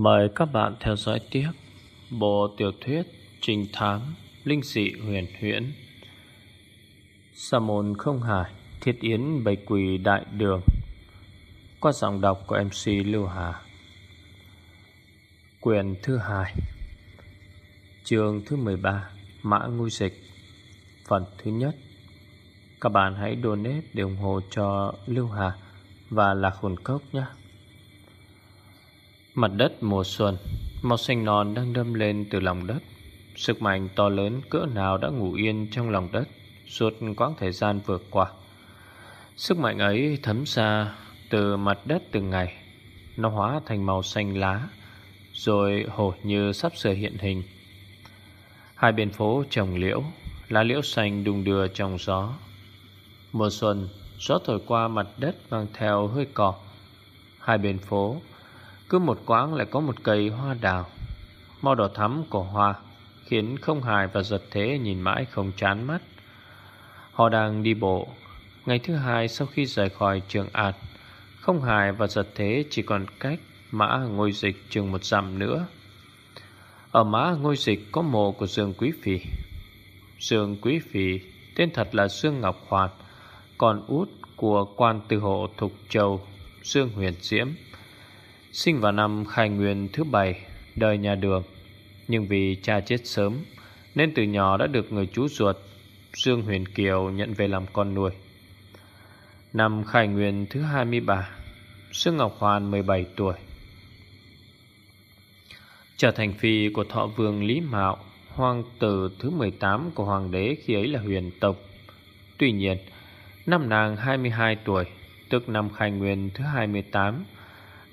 Mời các bạn theo dõi tiếp Bộ tiểu thuyết Trình thám Linh dị huyền huyễn. Sa môn không hải, Thiết yến bạch quỳ đại đường. Qua giọng đọc của MC Lưu Hà. Quyền thứ hai, Chương thứ 13 Mã Ngôi Dịch. Phần thứ nhất, Các bạn hãy donate để ủng hộ cho Lưu Hà Và Lạc Hồn Cốc nhé. Mặt đất mùa xuân, Màu xanh non đang đâm lên từ lòng đất. Sức mạnh to lớn cỡ nào đã ngủ yên trong lòng đất, Suốt quãng thời gian vừa qua. Sức mạnh ấy thấm ra từ mặt đất từng ngày. Nó hóa thành màu xanh lá, Rồi hổ như sắp sửa hiện hình. Hai bên phố trồng liễu, Lá liễu xanh đung đưa trong gió. Mùa xuân, Gió thổi qua mặt đất mang theo hơi cỏ Hai bên phố cứ một quãng lại có một cây hoa đào. Màu đỏ thắm của hoa Khiến không hài và giật thế nhìn mãi không chán mắt. Họ đang đi bộ. Ngày thứ hai sau khi rời khỏi trường ạt Không hài và giật thế chỉ còn cách mã ngôi dịch chừng một dặm nữa. Ở mã ngôi dịch có mộ của Dương Quý Phi Dương Quý Phi tên thật là Dương Ngọc Hoạt, Còn út của quan tư hộ Thục Châu Dương Huyền Diễm. Sinh vào năm khai nguyên thứ bảy, Đời nhà đường. Nhưng vì cha chết sớm, Nên từ nhỏ đã được người chú ruột, Dương Huyền Kiều nhận về làm con nuôi. Năm khai nguyên thứ 23 Sương Ngọc Hoàn 17 tuổi. Trở thành phi của thọ vương Lý Mạo Hoàng tử thứ 18 của hoàng đế khi ấy là huyền tộc Tuy nhiên, Năm nàng 22 tuổi, Tức năm khai nguyên thứ 28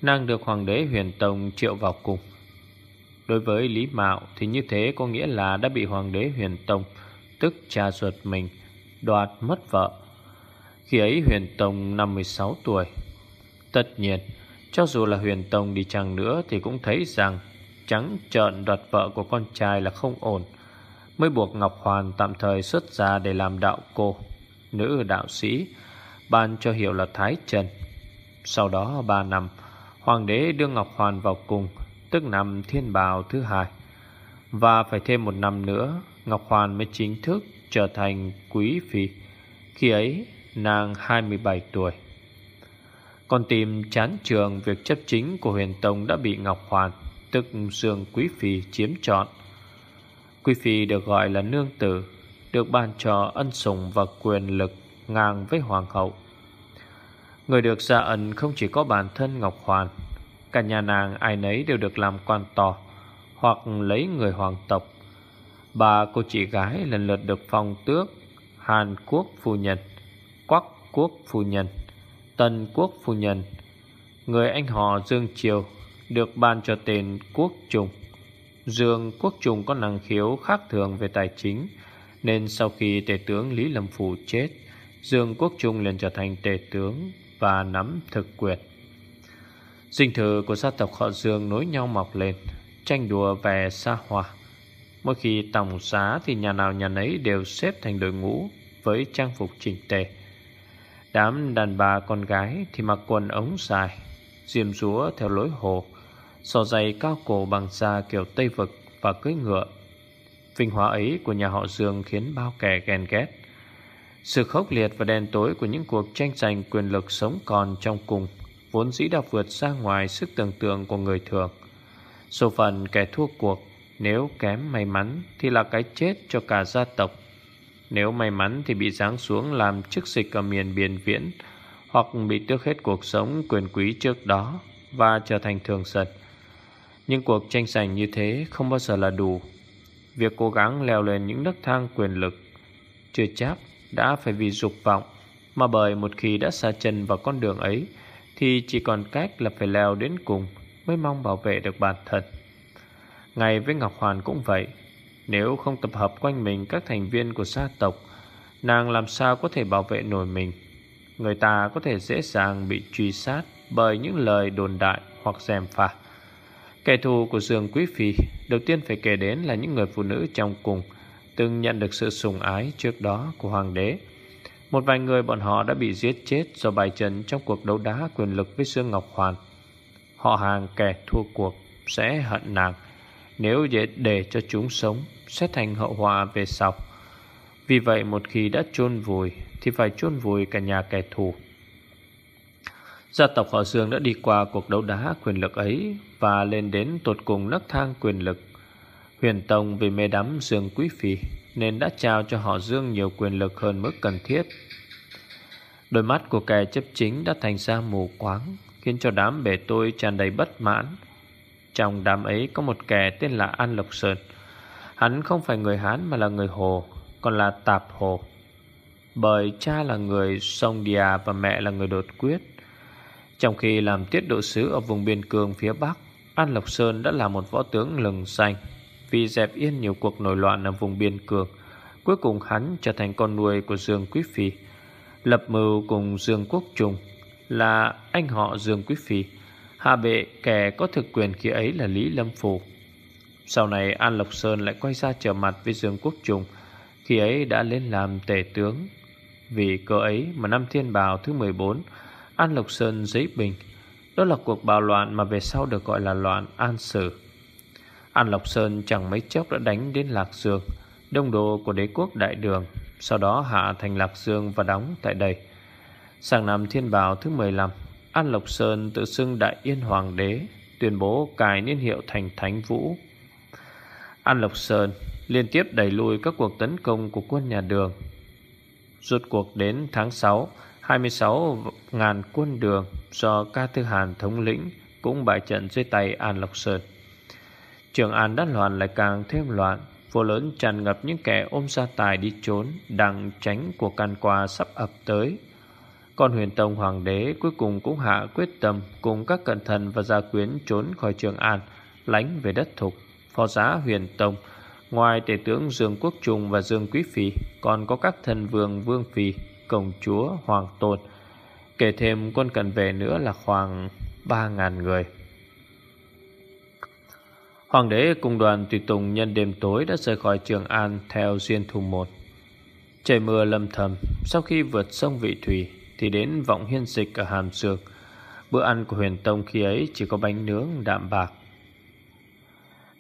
Nàng được Hoàng đế huyền tông triệu vào cùng. Đối với Lý Mạo Thì như thế có nghĩa là đã bị Hoàng đế huyền tông, Tức cha ruột mình, Đoạt mất vợ. Khi ấy huyền tông 56 tuổi. Tất nhiên, Cho dù là huyền tông đi chăng nữa Thì cũng thấy rằng Trắng trợn đoạt vợ của con trai là không ổn. Mới buộc Ngọc Hoàn tạm thời xuất ra để làm đạo cô, Nữ đạo sĩ, Ban cho hiệu là Thái Trần. Sau đó ba năm Hoàng đế đưa Ngọc Hoàn vào cùng, Tức năm thiên bào thứ hai. Và phải thêm một năm nữa, Ngọc Hoàn mới chính thức trở thành quý phi. Khi ấy, nàng 27 tuổi. Còn tìm chán trường, Việc chấp chính của huyền tông đã bị Ngọc Hoàn, Tức Dương Quý Phi, chiếm trọn. Quý Phi được gọi là nương tử, Được ban cho ân sủng và quyền lực Ngang với Hoàng hậu. Người được gia ẩn không chỉ có bản thân Ngọc Hoàn, Cả nhà nàng ai nấy đều được làm quan to Hoặc lấy người hoàng tộc. Bà cô chị gái lần lượt được phong tước Hàn Quốc phu nhân, Quắc Quốc phu nhân, Tân Quốc phu nhân. Người anh họ Dương Triều Được ban cho tên Quốc Trung Dương Quốc Trung có năng khiếu khác thường về tài chính, Nên sau khi tể tướng Lý Lâm Phủ chết, Dương Quốc Trung liền trở thành tể tướng và nắm thực quyền. Dinh thự của gia tộc họ Dương nối nhau mọc lên, Tranh đùa về xa hoa. Mỗi khi tổng giá thì nhà nào nhà nấy đều xếp thành đội ngũ Với trang phục chỉnh tề. Đám đàn bà con gái thì mặc quần ống dài, Diêm rúa theo lối hồ, Sò giày cao cổ bằng da kiểu Tây Vực và cưỡi ngựa. Vinh hóa ấy của nhà họ Dương khiến bao kẻ ghen ghét. Sự khốc liệt và đen tối của những cuộc tranh giành quyền lực sống còn trong cùng vốn dĩ đã vượt ra ngoài sức tưởng tượng của người thường. Số phận kẻ thua cuộc, nếu kém may mắn thì là cái chết cho cả gia tộc. Nếu may mắn thì bị giáng xuống làm chức dịch ở miền biển viễn, hoặc bị tước hết cuộc sống quyền quý trước đó và trở thành thường sật. Nhưng cuộc tranh giành như thế không bao giờ là đủ. Việc cố gắng leo lên những nấc thang quyền lực chưa chắc đã phải vì dục vọng mà bởi một khi đã xa chân vào con đường ấy thì chỉ còn cách là phải leo đến cùng mới mong bảo vệ được bản thân. Ngày với Ngọc Hoàn cũng vậy, nếu không tập hợp quanh mình các thành viên của gia tộc, nàng làm sao có thể bảo vệ nổi mình. Người ta có thể dễ dàng bị truy sát bởi những lời đồn đại hoặc dèm pha. Kẻ thù của Dương Quý Phi đầu tiên phải kể đến là những người phụ nữ trong cùng từng nhận được sự sùng ái trước đó của Hoàng đế. Một vài người bọn họ đã bị giết chết do bài trận trong cuộc đấu đá quyền lực với Dương Ngọc Hoàn. Họ hàng kẻ thua cuộc sẽ hận nàng Nếu để, để cho chúng sống Sẽ thành hậu họa về sau Vì vậy một khi đã chôn vùi Thì phải chôn vùi cả nhà kẻ thù Gia tộc họ Dương đã đi qua cuộc đấu đá quyền lực ấy Và lên đến tột cùng nấc thang quyền lực Huyền Tông vì mê đắm Dương Quý Phi Nên đã trao cho họ Dương nhiều quyền lực hơn mức cần thiết. Đôi mắt của kẻ chấp chính đã thành ra mù quáng, Khiến cho đám bể tôi tràn đầy bất mãn. Trong đám ấy có một kẻ tên là An Lộc Sơn. Hắn không phải người Hán mà là người Hồ, Còn là Tạp Hồ. Bởi cha là người Sông Đìa và mẹ là người đột quyết. Trong khi làm tiết độ sứ ở vùng biên cương phía Bắc, An Lộc Sơn đã là một võ tướng lừng danh vì dẹp yên nhiều cuộc nổi loạn ở vùng biên cương, Cuối cùng hắn trở thành con nuôi của Dương Quý Phi. Lập mưu cùng Dương Quốc Trung Là anh họ Dương Quý Phi. Hạ bệ kẻ có thực quyền khi ấy là Lý Lâm Phù. Sau này An Lộc Sơn lại quay ra trở mặt với Dương Quốc Trung, Khi ấy đã lên làm tể tướng. Vì cơ ấy mà năm thiên bào thứ 14 An Lộc Sơn giấy bình. Đó là cuộc bạo loạn mà về sau được gọi là loạn An Sử. An Lộc Sơn chẳng mấy chốc đã đánh đến Lạc Dương Đông đô của đế quốc Đại Đường sau đó hạ thành Lạc Dương và đóng tại đây. Sang năm Thiên Bảo thứ 15, An Lộc Sơn tự xưng Đại Yên Hoàng đế, tuyên bố cài niên hiệu thành Thánh Vũ. An Lộc Sơn liên tiếp đẩy lùi các cuộc tấn công của quân nhà Đường. Rốt cuộc đến tháng 6, 26 ngàn quân Đường do Ca Tư Hàn thống lĩnh cũng bại trận dưới tay An Lộc Sơn. Trường An đắt loạn lại càng thêm loạn. Phố lớn tràn ngập những kẻ ôm gia tài đi trốn Đang tránh cuộc can qua sắp ập tới. Còn huyền tông hoàng đế cuối cùng cũng hạ quyết tâm Cùng các cận thần và gia quyến trốn khỏi trường an, Lánh về đất thục. Phó giá huyền tông, Ngoài tể tướng Dương Quốc Trung và Dương Quý Phi, Còn có các thần vương Vương Phi, Công chúa Hoàng Tôn. Kể thêm quân cần về nữa là khoảng 3.000 người. Hoàng đế cùng đoàn tùy tùng nhân đêm tối đã rời khỏi Trường An theo duyên thù một. Trời mưa lâm thầm, sau khi vượt sông Vị Thủy thì đến vọng hiên dịch ở Hàm Dương. Bữa ăn của huyền tông khi ấy chỉ có bánh nướng đạm bạc.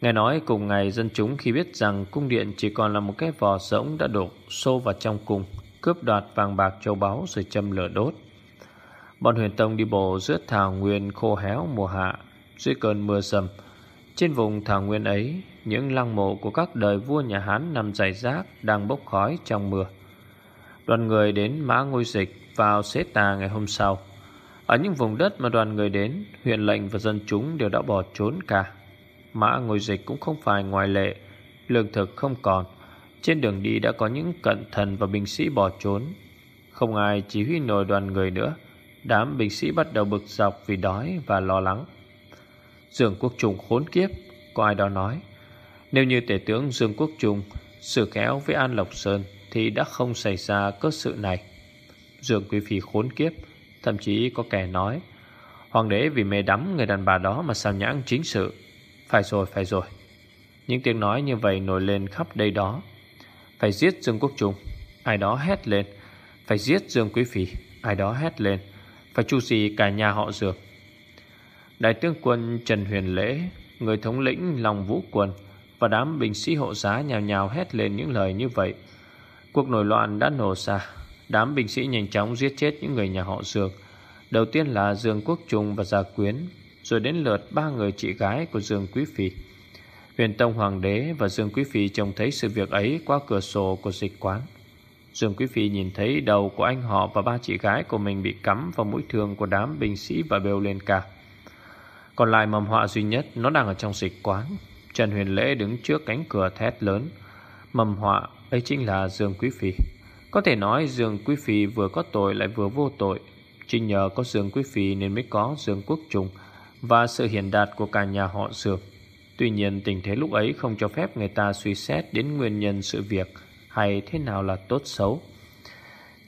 Nghe nói cùng ngày dân chúng khi biết rằng cung điện chỉ còn là một cái vò rỗng đã đổ xô vào trong cung, cướp đoạt vàng bạc châu báu rồi châm lửa đốt. Bọn huyền tông đi bộ giữa thảo nguyên khô héo mùa hạ, dưới cơn mưa rầm, trên vùng thảo nguyên ấy, những lăng mộ của các đời vua nhà Hán nằm rải rác đang bốc khói trong mưa. Đoàn người đến Mã Ngôi Dịch vào xế tà ngày hôm sau. Ở những vùng đất mà đoàn người đến, huyện lệnh và dân chúng đều đã bỏ trốn cả. Mã Ngôi Dịch cũng không phải ngoại lệ, lương thực không còn. Trên đường đi đã có những cận thần và binh sĩ bỏ trốn. Không ai chỉ huy nổi đoàn người nữa. Đám binh sĩ bắt đầu bực dọc vì đói và lo lắng. Dương Quốc Trung khốn kiếp, Có ai đó nói. Nếu như tể tướng Dương Quốc Trung Xử kéo với An Lộc Sơn Thì đã không xảy ra cơ sự này. Dương Quý Phi khốn kiếp, Thậm chí có kẻ nói, Hoàng đế vì mê đắm người đàn bà đó Mà sao nhãng chính sự. Phải rồi phải rồi. Những tiếng nói như vậy nổi lên khắp đây đó. Phải giết Dương Quốc Trung, Ai đó hét lên. Phải giết Dương Quý Phi, Ai đó hét lên. Phải chu gì cả nhà họ Dương. Đại tướng quân Trần Huyền Lễ, người thống lĩnh Long Vũ Quân và đám binh sĩ hộ giá nhào nhào hét lên những lời như vậy. Cuộc nổi loạn đã nổ ra, đám binh sĩ nhanh chóng giết chết những người nhà họ dược. Đầu tiên là Dương Quốc Trung và Gia Quyến, rồi đến lượt ba người chị gái của Dương Quý Phi. Huyền Tông Hoàng đế và Dương Quý Phi trông thấy sự việc ấy qua cửa sổ của dịch quán. Dương Quý Phi nhìn thấy đầu của anh họ và ba chị gái của mình bị cắm vào mũi thương của đám binh sĩ và bêu lên cả. Còn lại mầm họa duy nhất, Nó đang ở trong dịch quán. Trần Huyền Lễ đứng trước cánh cửa thét lớn. Mầm họa, ấy chính là Dương Quý Phi. Có thể nói Dương Quý Phi vừa có tội lại vừa vô tội. Chỉ nhờ có Dương Quý Phi nên mới có Dương Quốc Trung Và sự hiển đạt của cả nhà họ Dương. Tuy nhiên, tình thế lúc ấy không cho phép người ta suy xét đến nguyên nhân sự việc Hay thế nào là tốt xấu.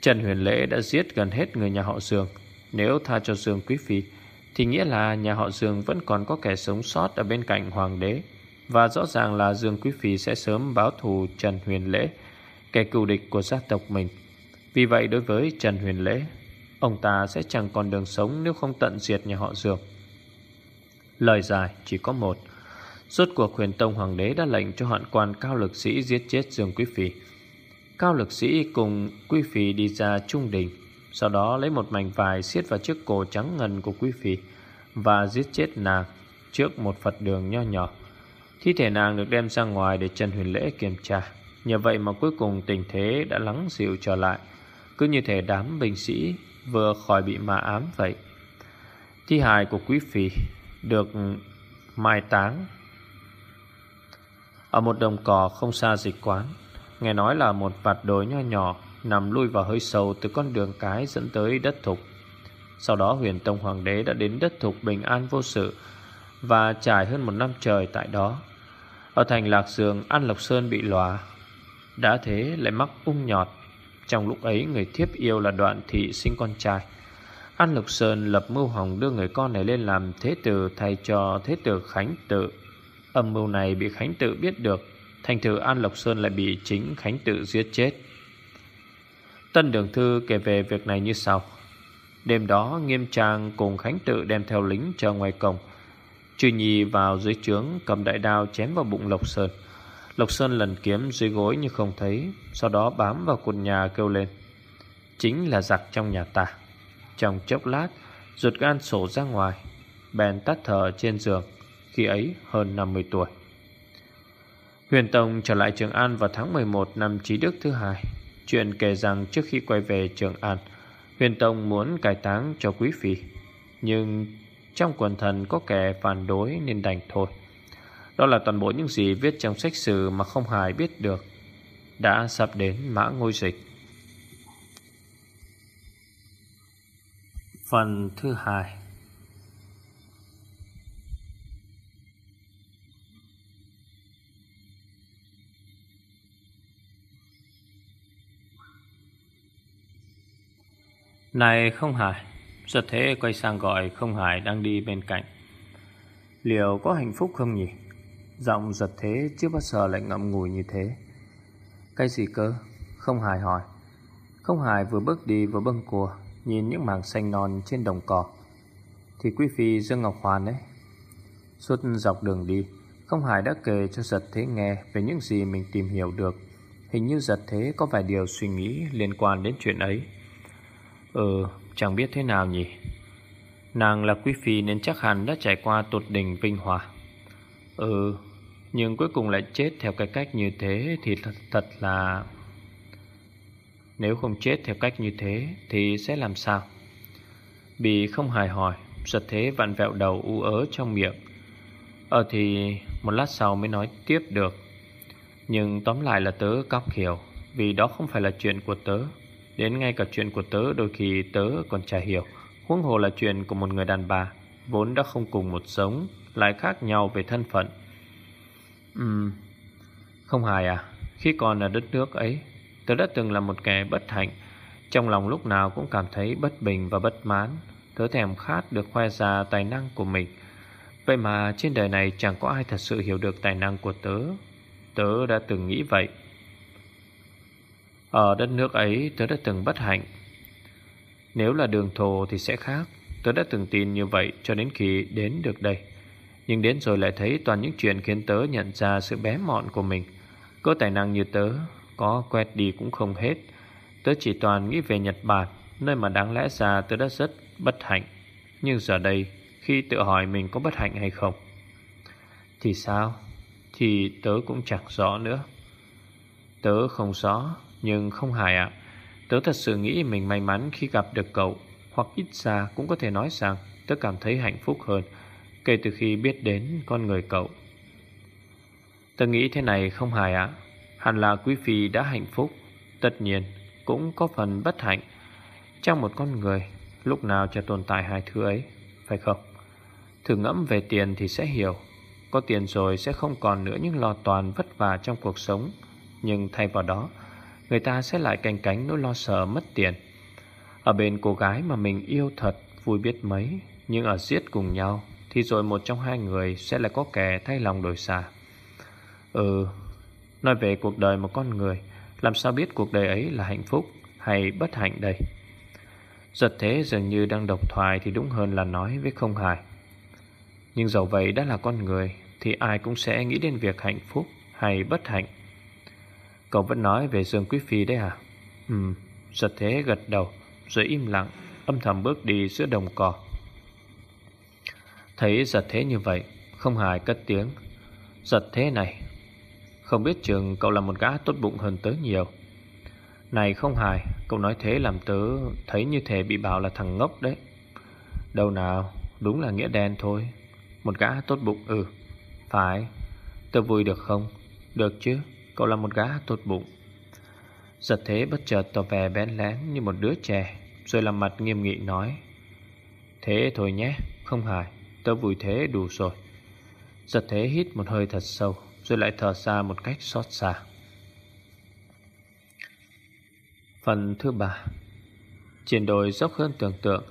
Trần Huyền Lễ đã giết gần hết người nhà họ Dương. Nếu tha cho Dương Quý Phi thì nghĩa là nhà họ Dương vẫn còn có kẻ sống sót ở bên cạnh hoàng đế. Và rõ ràng là Dương Quý Phi sẽ sớm báo thù Trần Huyền Lễ, kẻ cựu địch của gia tộc mình. Vì vậy đối với Trần Huyền Lễ, ông ta sẽ chẳng còn đường sống nếu không tận diệt nhà họ Dương. Lời dài chỉ có một. Rốt cuộc huyền tông hoàng đế đã lệnh cho hoạn quan cao lực sĩ giết chết Dương Quý Phi Cao lực sĩ cùng Quý Phi đi ra trung đình sau đó lấy một mảnh vải xiết vào chiếc cổ trắng ngần của Quý Phi Và giết chết nàng trước một Phật đường nho nhỏ. Thi thể nàng được đem ra ngoài để Trần Huyền Lễ kiểm tra. Nhờ vậy mà cuối cùng tình thế đã lắng dịu trở lại. Cứ như thể đám binh sĩ vừa khỏi bị ma ám vậy. Thi hài của Quý Phi được mai táng ở một đồng cỏ không xa dịch quán. Nghe nói là một vạt đồi nho nhỏ Nằm lui vào hơi sâu từ con đường cái dẫn tới đất thục. Sau đó huyền tông hoàng đế đã đến đất thục bình an vô sự Và trải hơn một năm trời tại đó. Ở thành Lạc Dương An Lộc Sơn bị lòa. Đã thế lại mắc ung nhọt. Trong lúc ấy, người thiếp yêu là đoạn thị sinh con trai. An Lộc Sơn lập mưu hồng đưa người con này lên làm thế tử thay cho thế tử Khánh Tự. Âm mưu này bị Khánh Tự biết được, Thành thử An Lộc Sơn lại bị chính Khánh Tự giết chết. Tân Đường Thư kể về việc này như sau. Đêm đó, Nghiêm Trang cùng Khánh Tự đem theo lính chờ ngoài cổng. Trừ Nhi vào dưới trướng, cầm đại đao chém vào bụng Lộc Sơn. Lộc Sơn lần kiếm dưới gối nhưng không thấy, Sau đó bám vào cột nhà kêu lên. Chính là giặc trong nhà ta. Trong chốc lát, Ruột gan sổ ra ngoài, Bèn tắt thở trên giường, khi ấy hơn 50 tuổi. Huyền Tông trở lại Trường An vào tháng 11 năm Trí Đức thứ hai. Chuyện kể rằng trước khi quay về Trường An, Huyền Tông muốn cải táng cho Quý Phi. Nhưng trong quần thần có kẻ phản đối nên đành thôi. Đó là toàn bộ những gì viết trong sách sử mà không hài biết được. Đã sắp đến mã ngôi dịch. Phần thứ hai Này không hải Giật thế quay sang gọi không hải đang đi bên cạnh? Liệu có hạnh phúc không nhỉ? Giọng giật thế chưa bao giờ lại ngậm ngùi như thế. Cái gì cơ? Không hải hỏi. Không hải vừa bước đi vừa bâng cua Nhìn những mảng xanh non trên đồng cỏ. Thì quý phi Dương Ngọc Hoàn đấy Suốt dọc đường đi, Không hải đã kể cho giật thế nghe Về những gì mình tìm hiểu được. Hình như giật thế có vài điều suy nghĩ liên quan đến chuyện ấy. Ừ chẳng biết thế nào nhỉ? Nàng là quý phi nên chắc hẳn đã trải qua tột đỉnh vinh hòa Ừ Nhưng cuối cùng lại chết theo cái cách như thế Thì thật, thật là Nếu không chết theo cách như thế Thì sẽ làm sao? Bị không hài hỏi Giật thế vặn vẹo đầu u ớ trong miệng. Ờ thì Một lát sau mới nói tiếp được. Nhưng tóm lại là tớ cóc hiểu Vì đó không phải là chuyện của tớ. Đến ngay cả chuyện của tớ, đôi khi tớ còn chả hiểu. Huống hồ là chuyện của một người đàn bà, Vốn đã không cùng một sống, Lại khác nhau về thân phận. Ừm, Không hài à? Khi còn ở đất nước ấy, Tớ đã từng là một kẻ bất hạnh. Trong lòng lúc nào cũng cảm thấy bất bình và bất mãn. Tớ thèm khát được khoe ra tài năng của mình. Vậy mà trên đời này chẳng có ai thật sự hiểu được tài năng của tớ. Tớ đã từng nghĩ vậy ở đất nước ấy, tớ đã từng bất hạnh. Nếu là đường thổ thì sẽ khác. Tớ đã từng tin như vậy cho đến khi đến được đây. Nhưng đến rồi lại thấy toàn những chuyện khiến tớ nhận ra sự bé mọn của mình. Có tài năng như tớ, Có quét đi cũng không hết. Tớ chỉ toàn nghĩ về Nhật Bản, Nơi mà đáng lẽ ra tớ đã rất bất hạnh. Nhưng giờ đây, Khi tự hỏi mình có bất hạnh hay không, Thì sao? Thì tớ cũng chẳng rõ nữa. Tớ không rõ nhưng không hài ạ. Tớ thật sự nghĩ mình may mắn khi gặp được cậu, Hoặc ít ra cũng có thể nói rằng Tớ cảm thấy hạnh phúc hơn, Kể từ khi biết đến con người cậu. Tớ nghĩ thế này không hài ạ. Hẳn là quý phi đã hạnh phúc. Tất nhiên, cũng có phần bất hạnh. Trong một con người, Lúc nào cho tồn tại hai thứ ấy, Phải không? Thử ngẫm về tiền thì sẽ hiểu. Có tiền rồi sẽ không còn nữa những lo toàn vất vả trong cuộc sống, Nhưng thay vào đó người ta sẽ lại canh cánh nỗi lo sợ mất tiền. Ở bên cô gái mà mình yêu thật vui biết mấy, nhưng ở giết cùng nhau thì rồi một trong hai người sẽ lại có kẻ thay lòng đổi xa. Ừ, nói về cuộc đời một con người, làm sao biết cuộc đời ấy là hạnh phúc hay bất hạnh đây? Giật thế dường như đang độc thoại thì đúng hơn là nói với không hài. Nhưng dẫu vậy đã là con người, Thì ai cũng sẽ nghĩ đến việc hạnh phúc hay bất hạnh Cậu vẫn nói về Dương Quý Phi đấy à Ừm Giật thế gật đầu, Rồi im lặng, Âm thầm bước đi giữa đồng cỏ. Thấy giật thế như vậy, Không hài cất tiếng. Giật thế này, Không biết chừng cậu là một gã tốt bụng hơn tớ nhiều. Này không hài, Cậu nói thế làm tớ thấy như thể bị bảo là thằng ngốc đấy. Đâu nào, Đúng là nghĩa đen thôi. Một gã tốt bụng ừ Phải. Tớ vui được không? Được chứ. Cậu là một gã tốt bụng. Giật thế bất chợt tỏ vẻ bén lén như một đứa trẻ, Rồi làm mặt nghiêm nghị nói, Thế thôi nhé, Không hài Tớ vui thế đủ rồi. Giật thế hít một hơi thật sâu, Rồi lại thở ra một cách xót xa. Phần thứ ba. Chuyển đồi dốc hơn tưởng tượng,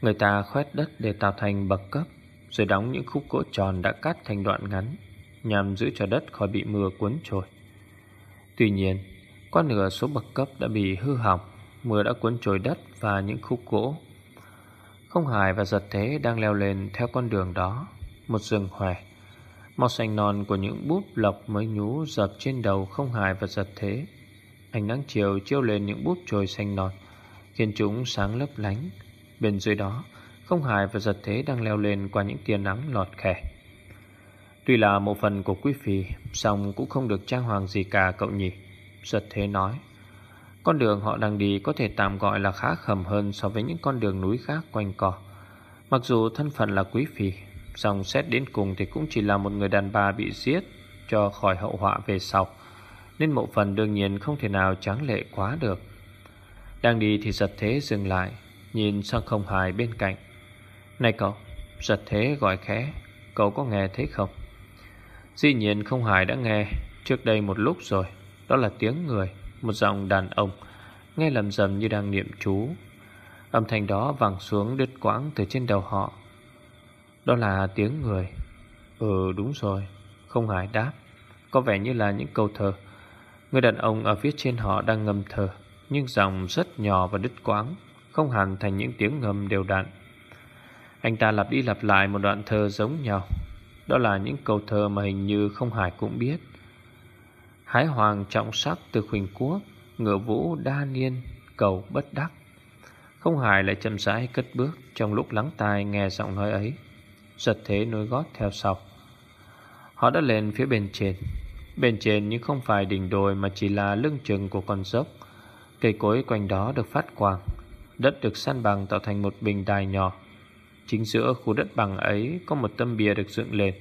Người ta khoét đất để tạo thành bậc cấp, Rồi đóng những khúc gỗ tròn đã cắt thành đoạn ngắn, Nhằm giữ cho đất khỏi bị mưa cuốn trôi. Tuy nhiên Có nửa số bậc cấp đã bị hư hỏng, Mưa đã cuốn trôi đất và những khúc gỗ. Không hài và giật thế đang leo lên theo con đường đó, Một rừng hòe. Màu xanh non của những búp lọc mới nhú dập trên đầu không hài và giật thế. Ánh nắng chiều chiếu lên những búp chồi xanh non, Khiến chúng sáng lấp lánh. Bên dưới đó, Không hài và giật thế đang leo lên qua những tia nắng lọt khẻ. Tuy là một phần của quý phi song cũng không được trang hoàng gì cả, cậu nhỉ? Giật thế nói. Con đường họ đang đi có thể tạm gọi là khá khẩm hơn So với những con đường núi khác quanh co. Mặc dù thân phận là quý phi song xét đến cùng thì cũng chỉ là một người đàn bà bị giết Cho khỏi hậu họa về sau, Nên mộ phần đương nhiên không thể nào tráng lệ quá được. Đang đi thì giật thế dừng lại, Nhìn sang không hài bên cạnh. Này cậu, Giật thế gọi khẽ, Cậu có nghe thấy không? Dĩ nhiên không hài đã nghe. Trước đây một lúc rồi, Đó là tiếng người, Một giọng đàn ông, Nghe lầm rầm như đang niệm chú. Âm thanh đó vang xuống đứt quãng từ trên đầu họ. Đó là tiếng người. Ừ đúng rồi, Không hài đáp. Có vẻ như là những câu thơ. Người đàn ông ở phía trên họ đang ngâm thơ, Nhưng giọng rất nhỏ và đứt quãng, Không hẳn thành những tiếng ngầm đều đặn. Anh ta lặp đi lặp lại một đoạn thơ giống nhau đó là những câu thơ mà hình như không Hải cũng biết. Hái hoàng trọng sắc từ khuỳnh quốc, Ngựa vũ đa niên, cầu bất đắc. Không Hải lại chậm rãi cất bước Trong lúc lắng tai nghe giọng nói ấy, Giật thế nối gót theo sau. Họ đã lên phía bên trên. Bên trên nhưng không phải đỉnh đồi Mà chỉ là lưng chừng của con dốc. Cây cối quanh đó được phát quang, Đất được san bằng tạo thành một bình đài nhỏ. Chính giữa khu đất bằng ấy có một tấm bia được dựng lên.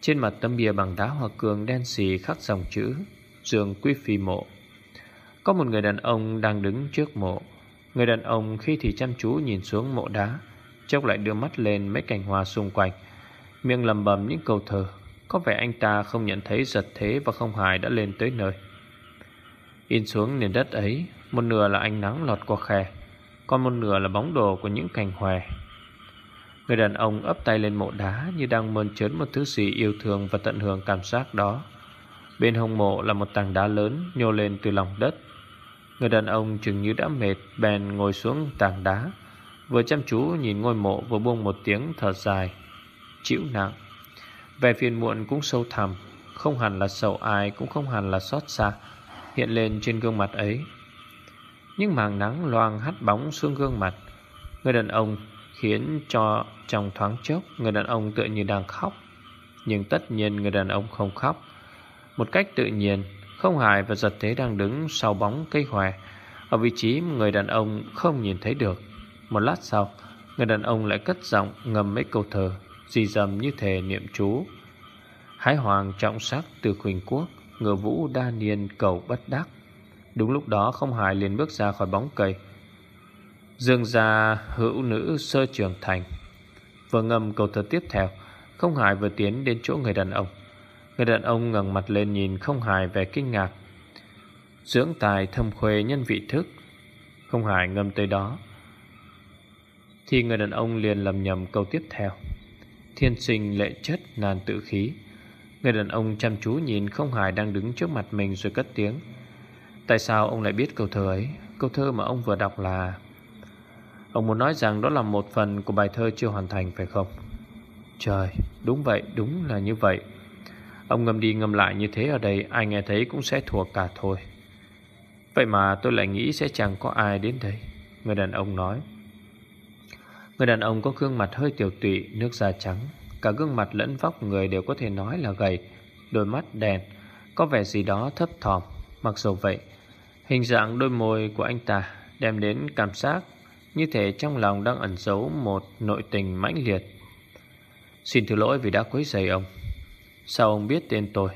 Trên mặt tấm bia bằng đá hoa cương đen xì khắc dòng chữ Dương Quý Phi Mộ. Có một người đàn ông đang đứng trước mộ. Người đàn ông khi thì chăm chú nhìn xuống mộ đá, chốc lại đưa mắt lên mấy cành hoa xung quanh, miệng lầm bầm những câu thơ. Có vẻ anh ta không nhận thấy giật thế và không hài đã lên tới nơi. In xuống nền đất ấy, một nửa là ánh nắng lọt qua khe, còn một nửa là bóng đồ của những cành hòe Người đàn ông ấp tay lên mộ đá Như đang mơn trớn một thứ gì yêu thương Và tận hưởng cảm giác đó. Bên hông mộ là một tảng đá lớn Nhô lên từ lòng đất. Người đàn ông chừng như đã mệt, Bèn ngồi xuống tảng đá. Vừa chăm chú nhìn ngôi mộ Vừa buông một tiếng thở dài. Chịu nặng Vẻ phiền muộn cũng sâu thẳm. Không hẳn là sầu ai, Cũng không hẳn là xót xa, Hiện lên trên gương mặt ấy. Những màng nắng loang hắt bóng xuống gương mặt. Người đàn ông khiến cho trong thoáng chốc người đàn ông tựa như đang khóc. Nhưng tất nhiên người đàn ông không khóc. Một cách tự nhiên, không hài và giật thế đang đứng sau bóng cây hòe ở vị trí người đàn ông không nhìn thấy được. Một lát sau, người đàn ông lại cất giọng ngầm mấy câu thơ, dì dầm như thể niệm chú. Hái hoàng trọng sắc từ khuỳnh quốc, ngựa vũ đa niên cầu bất đắc. Đúng lúc đó không hài liền bước ra khỏi bóng cây Dương gia hữu nữ sơ trưởng thành. Vừa ngâm câu thơ tiếp theo, Không hài vừa tiến đến chỗ người đàn ông. Người đàn ông ngẩng mặt lên nhìn không hài vẻ kinh ngạc. Dưỡng tài thâm khuê nhân vị thức. Không hài ngâm tới đó. Thì người đàn ông liền lầm nhầm câu tiếp theo. Thiên sinh lệ chất nàn tự khí. Người đàn ông chăm chú nhìn không hài đang đứng trước mặt mình rồi cất tiếng. Tại sao ông lại biết câu thơ ấy? Câu thơ mà ông vừa đọc là Ông muốn nói rằng đó là một phần của bài thơ chưa hoàn thành phải không? Trời, đúng vậy, đúng là như vậy. Ông ngâm đi ngâm lại như thế ở đây ai nghe thấy cũng sẽ thuộc cả thôi. Vậy mà tôi lại nghĩ sẽ chẳng có ai đến đây. Người đàn ông nói. Người đàn ông có gương mặt hơi tiểu tụy, nước da trắng. Cả gương mặt lẫn vóc người đều có thể nói là gầy, đôi mắt đèn, có vẻ gì đó thấp thỏm. Mặc dù vậy, hình dạng đôi môi của anh ta đem đến cảm giác như thể trong lòng đang ẩn giấu một nội tình mãnh liệt. Xin thứ lỗi vì đã quấy rầy ông. Sao ông biết tên tôi?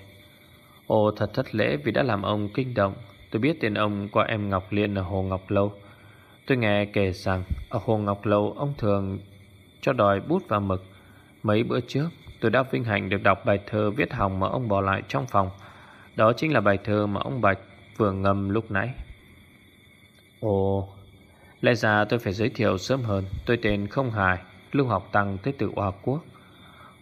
Ồ thật thất lễ vì đã làm ông kinh động. Tôi biết tên ông qua em Ngọc Liên ở Hồ Ngọc Lâu. Tôi nghe kể rằng ở Hồ Ngọc Lâu ông thường cho đòi bút và mực. Mấy bữa trước tôi đã vinh hạnh được đọc bài thơ viết hỏng mà ông bỏ lại trong phòng. Đó chính là bài thơ mà ông Bạch vừa ngâm lúc nãy. Ồ, lẽ ra tôi phải giới thiệu sớm hơn. Tôi tên Không Hải, lưu học tăng tới từ Hoa Quốc.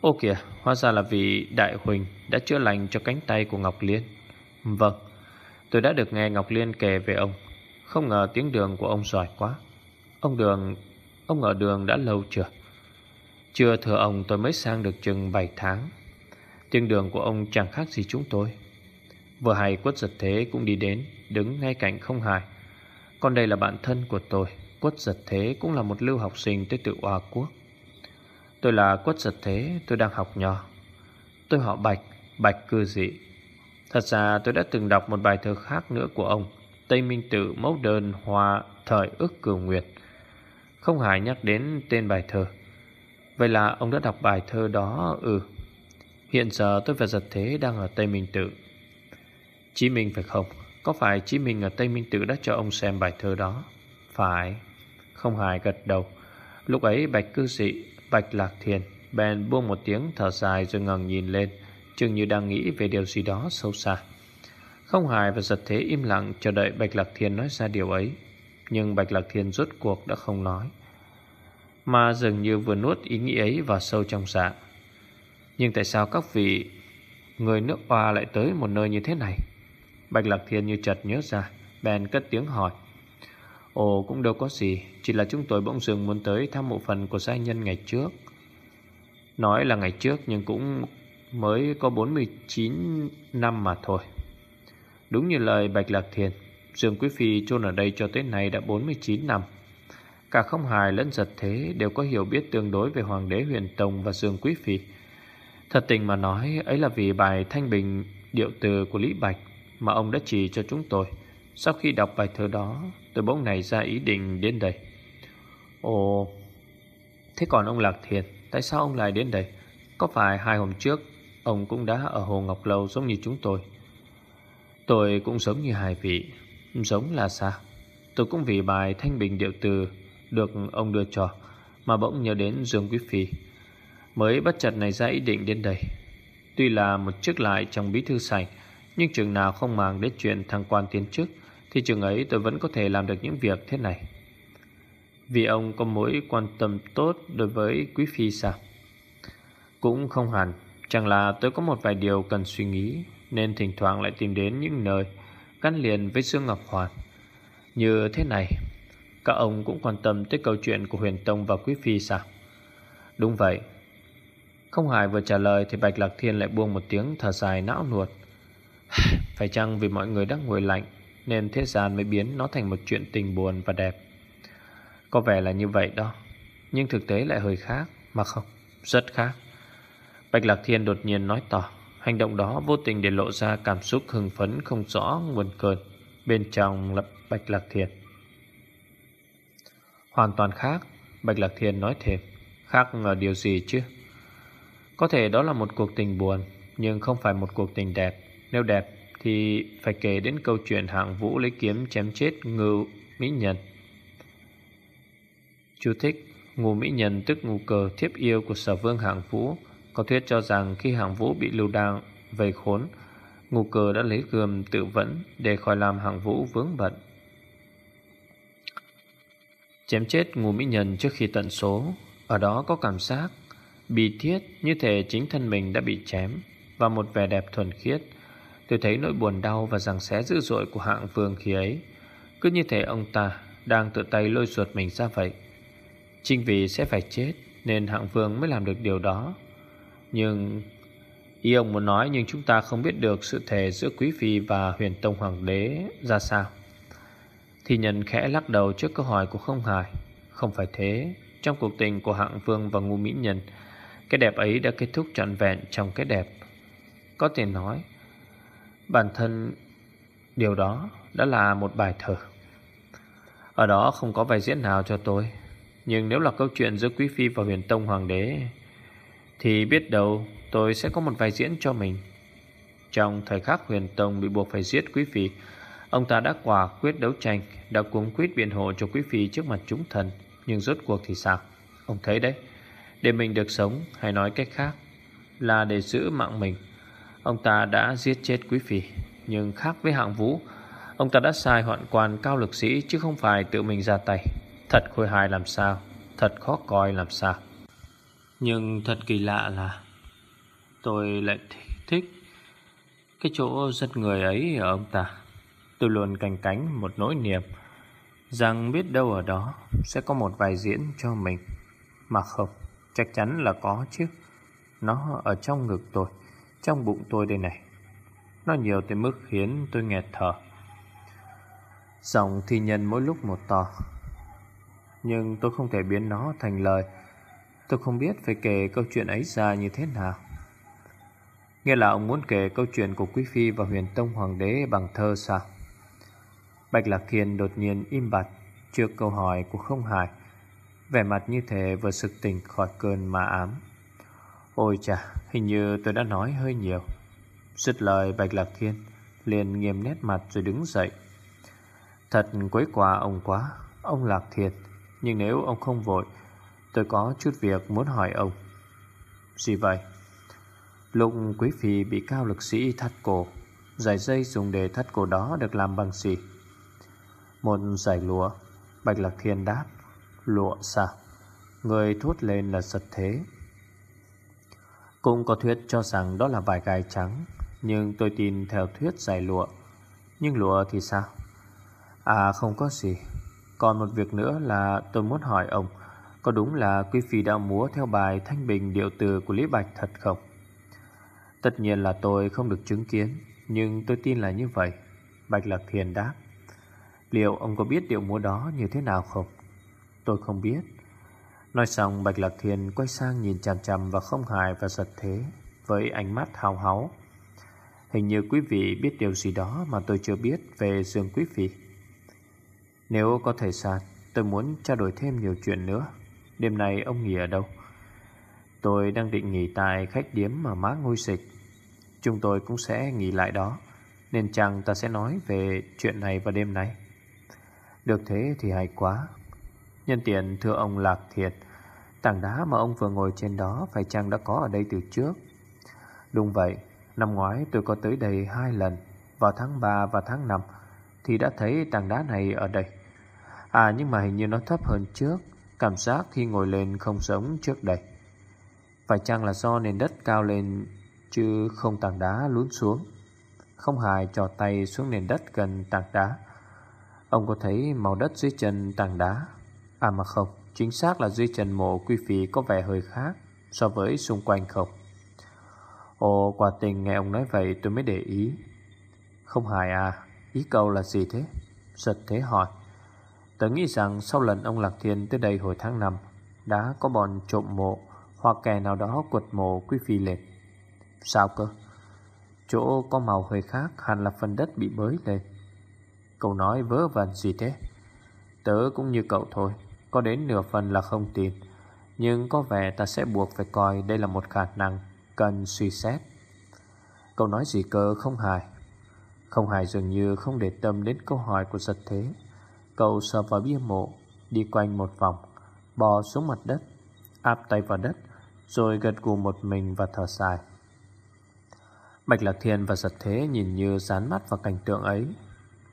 Ô kìa, hóa ra là vì Đại Huỳnh đã chữa lành cho cánh tay của Ngọc Liên. Vâng, tôi đã được nghe Ngọc Liên kể về ông. Không ngờ tiếng đường của ông giỏi quá. Ông đường, ông ở đường đã lâu chưa? Chưa thưa ông tôi mới sang được chừng 7 tháng. Tiếng đường của ông chẳng khác gì chúng tôi. Vừa hay quất giật thế cũng đi đến, đứng ngay cạnh không hài. Còn đây là bạn thân của tôi, quất giật thế cũng là một lưu học sinh tới từ Hoa Quốc. Tôi là quất giật thế Tôi đang học nhỏ Tôi họ Bạch Bạch cư dị. Thật ra tôi đã từng đọc một bài thơ khác nữa của ông Tây Minh Tự mẫu đơn hoa thời ức cửu nguyệt. Không hài nhắc đến tên bài thơ. Vậy là ông đã đọc bài thơ đó Ừ. Hiện giờ tôi và giật thế đang ở Tây Minh Tự Chí Minh phải không? Có phải Chí Minh ở Tây Minh tử đã cho ông xem bài thơ đó Phải Không hài gật đầu Lúc ấy Bạch cư dị Bạch Lạc Thiền bèn buông một tiếng thở dài rồi ngẩng nhìn lên, chừng như đang nghĩ về điều gì đó sâu xa. Không hài và giật thế im lặng chờ đợi Bạch Lạc Thiên nói ra điều ấy. Nhưng Bạch Lạc Thiên rốt cuộc đã không nói. Mà dường như vừa nuốt ý nghĩ ấy vào sâu trong dạ. Nhưng tại sao các vị người nước hoa lại tới một nơi như thế này? Bạch Lạc Thiên như chợt nhớ ra, bèn cất tiếng hỏi. Ồ cũng đâu có gì Chỉ là chúng tôi bỗng dưng muốn tới thăm mộ phần của gia nhân ngày trước. Nói là ngày trước nhưng cũng mới có 49 năm mà thôi. Đúng như lời Bạch Lạc Thiên, Dương Quý Phi chôn ở đây cho tới nay đã 49 năm. Cả không hài lẫn giật thế đều có hiểu biết tương đối về Hoàng đế Huyền Tông và Dương Quý Phi. Thật tình mà nói ấy là vì bài Thanh Bình điệu từ của Lý Bạch mà ông đã chỉ cho chúng tôi. Sau khi đọc bài thơ đó, Tôi bỗng này ra ý định đến đây. Ồ, Thế còn ông Lạc Thiền, Tại sao ông lại đến đây? Có phải hai hôm trước, Ông cũng đã ở Hồ Ngọc Lâu giống như chúng tôi? Tôi cũng giống như hai vị. Giống là sao? Tôi cũng vì bài Thanh Bình Điệu Từ Được ông đưa cho, Mà bỗng nhớ đến Dương Quý Phi. Mới bất chợt này ra ý định đến đây. Tuy là một chức lại trong bí thư sảnh nhưng chừng nào không màng đến chuyện thăng quan tiến chức, thì chừng ấy tôi vẫn có thể làm được những việc thế này. Vì ông có mối quan tâm tốt Đối với quý phi sao? Cũng không hẳn. Chẳng là tôi có một vài điều cần suy nghĩ, Nên thỉnh thoảng lại tìm đến những nơi Gắn liền với Dương Ngọc Hoàn. Như thế này, Các ông cũng quan tâm tới câu chuyện của Huyền Tông và Quý Phi sao? Đúng vậy. Không hài vừa trả lời Thì Bạch Lạc Thiên lại buông một tiếng thở dài não nuột. Phải chăng vì mọi người đang ngồi lạnh nên thế gian mới biến nó thành một chuyện tình buồn và đẹp. Có vẻ là như vậy đó, nhưng thực tế lại hơi khác, mà không, rất khác. Bạch Lạc Thiên đột nhiên nói tỏ, hành động đó vô tình để lộ ra cảm xúc hưng phấn không rõ nguồn cơn bên trong là Bạch Lạc Thiên. Hoàn toàn khác, Bạch Lạc Thiên nói thêm, khác ở điều gì chứ? Có thể đó là một cuộc tình buồn, nhưng không phải một cuộc tình đẹp. Nếu đẹp, thì phải kể đến câu chuyện hạng vũ lấy kiếm chém chết ngưu mỹ nhân. Chú thích ngưu Mỹ Nhân tức ngưu cờ thiếp yêu của sở vương hạng vũ, Có thuyết cho rằng khi hạng vũ bị lưu đàng vây khốn ngưu cờ đã lấy gươm tự vẫn để khỏi làm hạng vũ vướng bận Chém chết ngưu Mỹ Nhân trước khi tận số, Ở đó có cảm giác bì thiết như thể chính thân mình đã bị chém Và một vẻ đẹp thuần khiết Tôi thấy nỗi buồn đau và rằng xé dữ dội của hạng vương khi ấy. Cứ như thể ông ta đang tự tay lôi ruột mình ra vậy. Chính vì sẽ phải chết Nên hạng vương mới làm được điều đó. Nhưng Ý ông muốn nói nhưng chúng ta không biết được sự thể giữa Quý Phi và huyền tông hoàng đế ra sao. Thì nhân khẽ lắc đầu trước câu hỏi của không hài. Không phải thế. Trong cuộc tình của hạng vương và ngu mỹ nhân, Cái đẹp ấy đã kết thúc trọn vẹn trong cái đẹp. Có thể nói Bản thân điều đó đã là một bài thơ Ở đó không có bài diễn nào cho tôi Nhưng nếu là câu chuyện giữa Quý Phi và huyền tông hoàng đế Thì biết đâu tôi sẽ có một vai diễn cho mình. Trong thời khắc huyền tông bị buộc phải giết quý phi, ông ta đã quả quyết đấu tranh, đã cuống quyết biện hộ cho quý phi trước mặt chúng thần. Nhưng rốt cuộc thì sao? Ông thấy đấy, để mình được sống hay nói cách khác là để giữ mạng mình. Ông ta đã giết chết quý phi, nhưng khác với hạng vũ, ông ta đã sai hoạn quan cao lực sĩ chứ không phải tự mình ra tay. Thật khôi hài làm sao, thật khó coi làm sao. Nhưng thật kỳ lạ là Tôi lại thích cái chỗ giật người ấy ở ông ta. Tôi luôn canh cánh một nỗi niềm rằng biết đâu ở đó sẽ có một vài diễn cho mình. Mà không, chắc chắn là có chứ. Nó ở trong ngực tôi, trong bụng tôi đây này. Nó nhiều tới mức khiến tôi nghẹt thở. Giọng thi nhân mỗi lúc một to. Nhưng tôi không thể biến nó thành lời. Tôi không biết phải kể câu chuyện ấy ra như thế nào. Nghe là ông muốn kể câu chuyện của Quý Phi và huyền tông hoàng đế bằng thơ sao? Bạch Lạc Kiên đột nhiên im bặt, trước câu hỏi của không hài. Vẻ mặt như thế vừa sực tỉnh khỏi cơn ma ám. Ôi chà, hình như tôi đã nói hơi nhiều. Dứt lời Bạch Lạc Thiên liền nghiêm nét mặt rồi đứng dậy. Thật quấy quả ông quá, ông Lạc Thiệt. Nhưng nếu ông không vội, tôi có chút việc muốn hỏi ông. Gì vậy? Lúc quý phi bị cao lực sĩ thắt cổ Giải dây dùng để thắt cổ đó được làm bằng gì Một giải lụa Bạch Lạc Thiên đáp Lụa sao Người thốt lên là giật thế cũng có thuyết cho rằng đó là vải gai trắng, Nhưng tôi tin theo thuyết giải lụa. Nhưng lụa thì sao? À không có gì. Còn một việc nữa là tôi muốn hỏi ông, Có đúng là Quý Phi đã múa theo bài Thanh Bình điệu từ của Lý Bạch thật không? Tất nhiên là tôi không được chứng kiến, Nhưng tôi tin là như vậy. Bạch Lạc Thiền đáp, Liệu ông có biết điệu múa đó như thế nào không? Tôi không biết. Nói xong, Bạch Lạc thiên quay sang nhìn chằm chằm và không hài và giật thế Với ánh mắt hào háo. Hình như quý vị biết điều gì đó mà tôi chưa biết về Dương Quý Phi Nếu có thời gian, Tôi muốn trao đổi thêm nhiều chuyện nữa. Đêm nay ông nghỉ ở đâu? Tôi đang định nghỉ tại khách điếm mà má ngôi dịch. Chúng tôi cũng sẽ nghỉ lại đó, Nên chăng ta sẽ nói về chuyện này vào đêm nay? Được thế thì hay quá. Nhân tiện thưa ông Lạc Thiệt, Tảng đá mà ông vừa ngồi trên đó Phải chăng đã có ở đây từ trước? Đúng vậy, Năm ngoái tôi có tới đây hai lần, Vào tháng 3 và tháng 5 Thì đã thấy tảng đá này ở đây. À nhưng mà hình như nó thấp hơn trước, Cảm giác khi ngồi lên không giống trước đây. Phải chăng là do nền đất cao lên, Chứ không tảng đá lún xuống? Không hài trò tay xuống nền đất gần tảng đá. Ông có thấy màu đất dưới chân tảng đá À mà không Chính xác là dưới chân mộ quy phí có vẻ hơi khác So với xung quanh không Ồ quả tình nghe ông nói vậy tôi mới để ý Không hài à Ý câu là gì thế Giật thế hỏi Tớ nghĩ rằng sau lần ông Lạc Thiên tới đây hồi tháng 5 Đã có bọn trộm mộ hoặc kẻ nào đó quật mộ quý phi lên. Sao cơ? Chỗ có màu hơi khác hẳn là phần đất bị bới lên. Cậu nói vớ vẩn gì thế? Tớ cũng như cậu thôi, có đến nửa phần là không tin. Nhưng có vẻ ta sẽ buộc phải coi đây là một khả năng cần suy xét. câu nói gì cơ không hài. Không hài dường như không để tâm đến câu hỏi của giật thế. Cậu sờ vào bia mộ, đi quanh một vòng, bò xuống mặt đất, áp tay vào đất, rồi gật gù một mình và thở dài. Bạch Lạc Thiên và Giật Thế nhìn như dán mắt vào cảnh tượng ấy.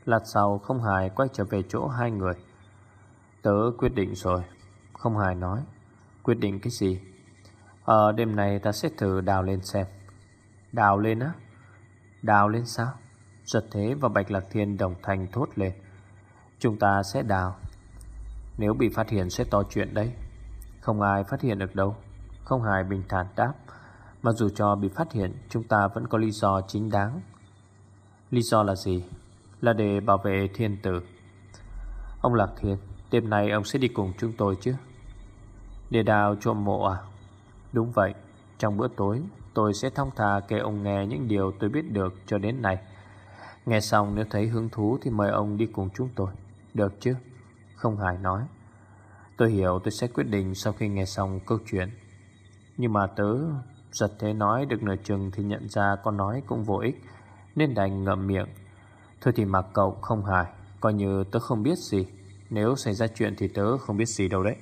Lát sau không hài quay trở về chỗ hai người. Tớ quyết định rồi. Không hài nói. Quyết định cái gì? Ở đêm này ta sẽ thử đào lên xem. Đào lên á? Đào lên sao? Giật Thế và Bạch Lạc Thiên đồng thanh thốt lên. Chúng ta sẽ đào. Nếu bị phát hiện sẽ to chuyện đấy. Không ai phát hiện được đâu. Không hài bình thản đáp Mà dù cho bị phát hiện, Chúng ta vẫn có lý do chính đáng Lý do là gì? Là để bảo vệ thiên tử Ông Lạc Thiên Đêm nay ông sẽ đi cùng chúng tôi chứ? Để đào trộm mộ à? Đúng vậy, Trong bữa tối, tôi sẽ thông thả kể ông nghe những điều tôi biết được cho đến nay. Nghe xong, nếu thấy hứng thú Thì mời ông đi cùng chúng tôi. Được chứ? Không hài nói. Tôi hiểu tôi sẽ quyết định sau khi nghe xong câu chuyện. Nhưng mà tớ Giật thế nói được nửa chừng Thì nhận ra con nói cũng vô ích, Nên đành ngậm miệng. Thôi thì mặc cậu không hài, Coi như tớ không biết gì. Nếu xảy ra chuyện thì tớ không biết gì đâu đấy.